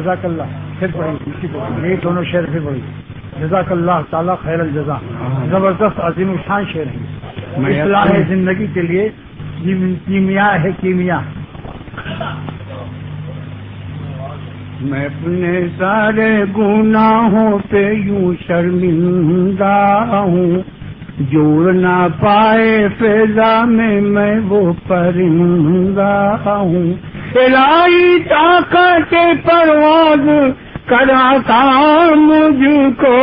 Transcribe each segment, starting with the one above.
جزاک اللہ. پھر پڑھی یہ دونوں شعر پھر پڑھی جزاک اللہ تعالیٰ خیر الجزا زبردست عظیم شان شعر ہے اصلاح زندگی کے لیے کیمیا ہے کیمیا. میں اپنے سارے گناہوں پہ یوں شرمندہ ہوں۔ جوڑ نہ پائے فیضا میں میں وہ پرندہ ہوں۔ الہی طاقت پرواز کراتا مجھ کو۔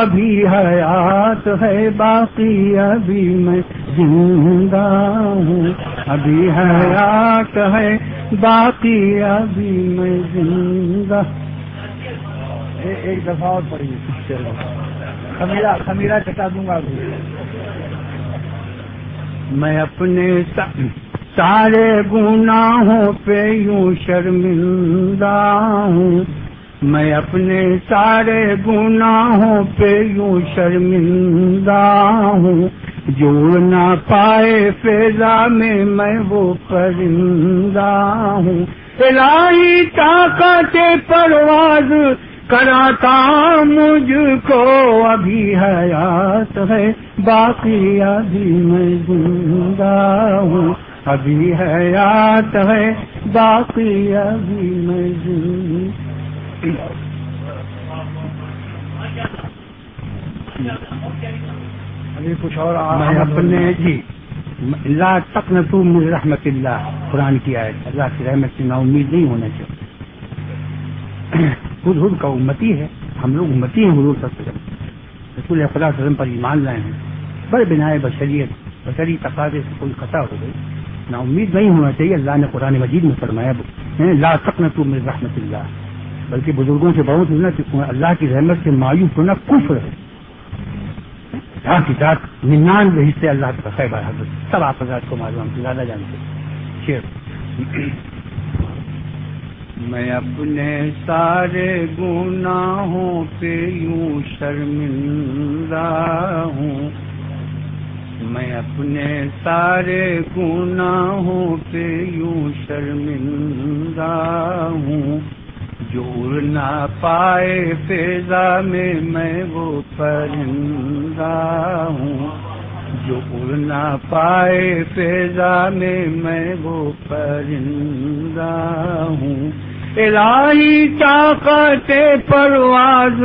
ابھی حیات ہے باقی، ابھی میں زندہ ہوں۔ ابھی حیات ہے باقی، ابھی میں زندہ ایک دفعہ اور پڑھیے۔ خمیرہ خمیرہ چٹا دوں گا۔ ابھی میں اپنے سارے گناہوں پہ یوں شرمندہ ہوں۔ میں اپنے سارے گناہوں پہ یوں شرمندہ ہوں۔ جوڑ نہ پائے فیضا میں میں وہ پرندہ ہوں۔ الہی طاقت پرواز کراتا مجھ کو ابھی حیات ہے۔ باقی ابھی میں زندہ ہوں۔ ابھی حیات ہے باقی ابھی میں ابھی کچھ اور میں اپنے جی لا تک نہ تو مجھ رحمت اللہ قرآن کی آئے اللہ کی رحمت سے نا امید نہیں ہونا چاہیے۔ خود خود کا امتی ہے۔ ہم لوگ امتی ہیں حضور صلی اللہ علیہ وسلم۔ رسول خدا وسلم پر ایمان لائے ہیں۔ بڑے بنائے بشریت بشری تقاضے سے کوئی خطا ہو گئی۔ نا امید نہیں ہونا چاہیے، اللہ نے قرآن مجید میں فرمایا لا تک نہ رحمت اللہ، بلکہ بزرگوں سے بہت اللہ کی رحمت سے مایوس ہونا کفر ہے۔ اللہ کی ذات ننانوے حصے اللہ کا خیبر حضرت۔ سب آپ حضرات کو معلوم زیادہ جانتے شیر۔ میں اپنے سارے گناہوں پہ یوں شرمندہ ہوں۔ میں اپنے سارے گناہوں پہ یوں شرمندہ ہوں۔ جوڑ نہ پائے فیضا میں میں وہ پرندہ ہوں۔ جوڑ نہ پائے فیضا میں میں وہ پرندہ ہوں۔ الہی طاقت پرواز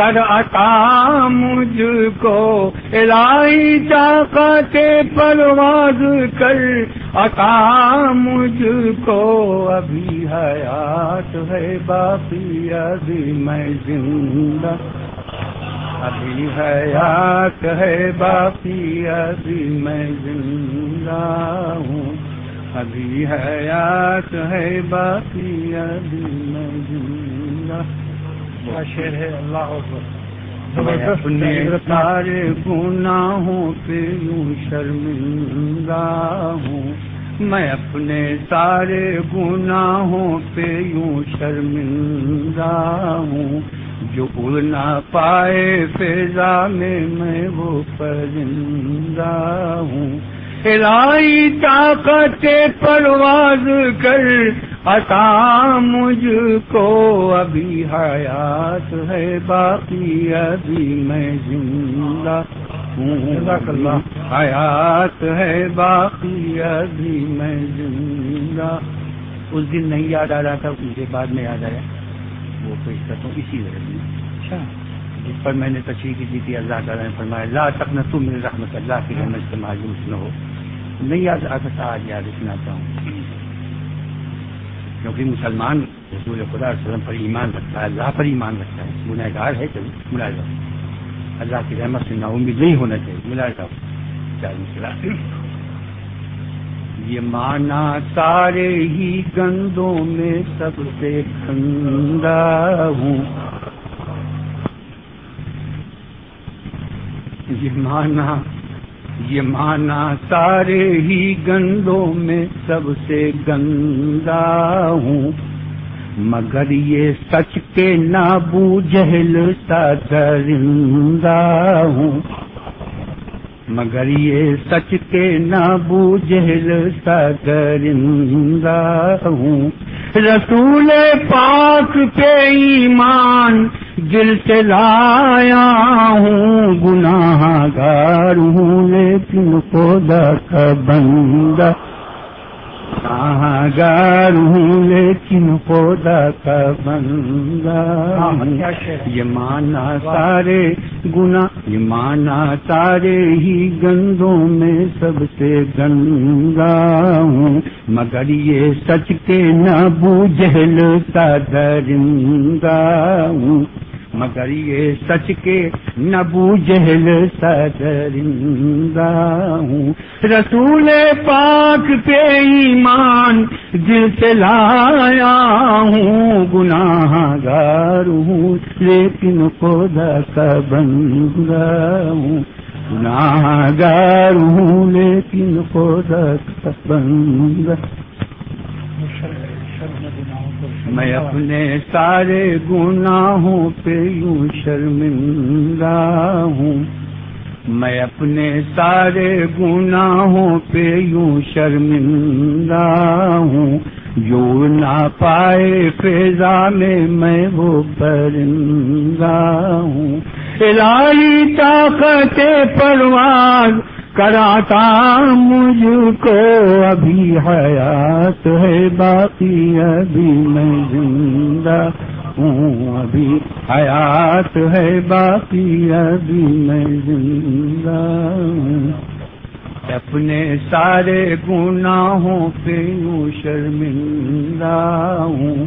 کر عطا مجھ کو، الہی طاقت پرواز کر۔ عطا مجھ کو، ابھی حیات ہے باقی، ابھی میں زندہ۔ ابھی حیات ہے باقی، ابھی میں زندہ ہوں۔ ابھی حیات ہے باقی، ابھی میں زندہ۔ شیر ہے؟ اللہ اپنے سارے گناہوں پہ یوں شرمندہ ہوں۔ میں اپنے سارے گناہوں پہ یوں شرمندہ ہوں۔ جو اڑ نہ پائے فیضا میں میں وہ پرندہ ہوں۔ الہی طاقت پرواز کر عطا مجھ کو ابھی حیات ہے باقی ابھی میں زندہ ہوں۔ حیات ہے باقی ابھی میں زندہ۔ اس دن نہیں یاد آ رہا تھا مجھے بعد میں یاد آیا۔ وہ پیش کرتا ہوں اسی وجہ سے۔ اچھا۔ جس پر میں نے تشریح کی تھی اللہ تعالیٰ نے فرمایا لا تک نہ تم میرے رحمت اللہ کی رحمت سے مایوس نہ ہو۔ نہیں یاد آ سکتا آج یاد رکھنا چاہوں۔ کیونکہ مسلمان رسول خدا علیہ وسلم پر ایمان رکھتا ہے، اللہ پر ایمان رکھتا ہے۔ گنہ گار ہے چلو ملا جاؤ اللہ کی رحمت سے نا امید نہیں ہونا چاہیے ملا یہ مانا سارے ہی گندوں میں سب سے گندا ہوں۔ یہ مانا یہ مانا سارے ہی گندوں میں سب سے گندا ہوں۔ مگر یہ سچ کے نابو جہل سا درندہ ہوں۔ مگر یہ سچ کے نابو جہل سا درندہ ہوں۔ رسول پاک پہ ایمان دل سے لایا ہوں گناہ گار ہوں لیکن خدا کا بندہ۔ گار ہوں لیکن خدا کا بندہ۔ یہ مانا سارے گنا یہ مانا سارے ہی گندوں میں سب سے گنگا ہوں۔ مگر یہ سچ کے نہ بوجھل کا درنگا ہوں۔ مگر یہ سچ کے نبو جہل سدرندہ ہوں۔ رسول پاک پہ ایمان دل سے لایا ہوں۔ گناہ گار ہوں، لیکن خدا کا بندہ ہوں۔ گناہ گار ہوں، لیکن خدا کا بندہ میں اپنے سارے گناہوں پہ یوں شرمندہ ہوں۔ میں اپنے سارے گناہوں پہ یوں شرمندہ ہوں۔ جو نہ پائے فیضا میں میں وہ پرندہ ہوں۔ الہی طاقت پرواز کراتا مجھ کو ابھی حیات ہے باقی ابھی میں زندہ ہوں، ابھی حیات ہے باقی ابھی میں زندہ ہوں۔ اپنے سارے گناہوں پہ یوں شرمندہ ہوں۔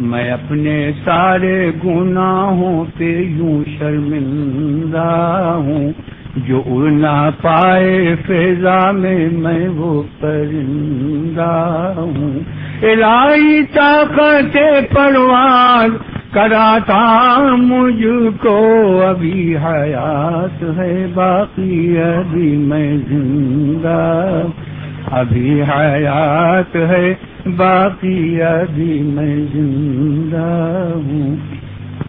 میں اپنے سارے گناہوں پہ یوں شرمندہ ہوں۔ جو اڑنا پائے فضا میں میں وہ پرندہ ہوں۔ الہی طاقت پرواز کراتا مجھ کو ابھی حیات ہے باقی ابھی میں زندہ ابھی حیات ہے باقی ابھی میں زندہ ہوں۔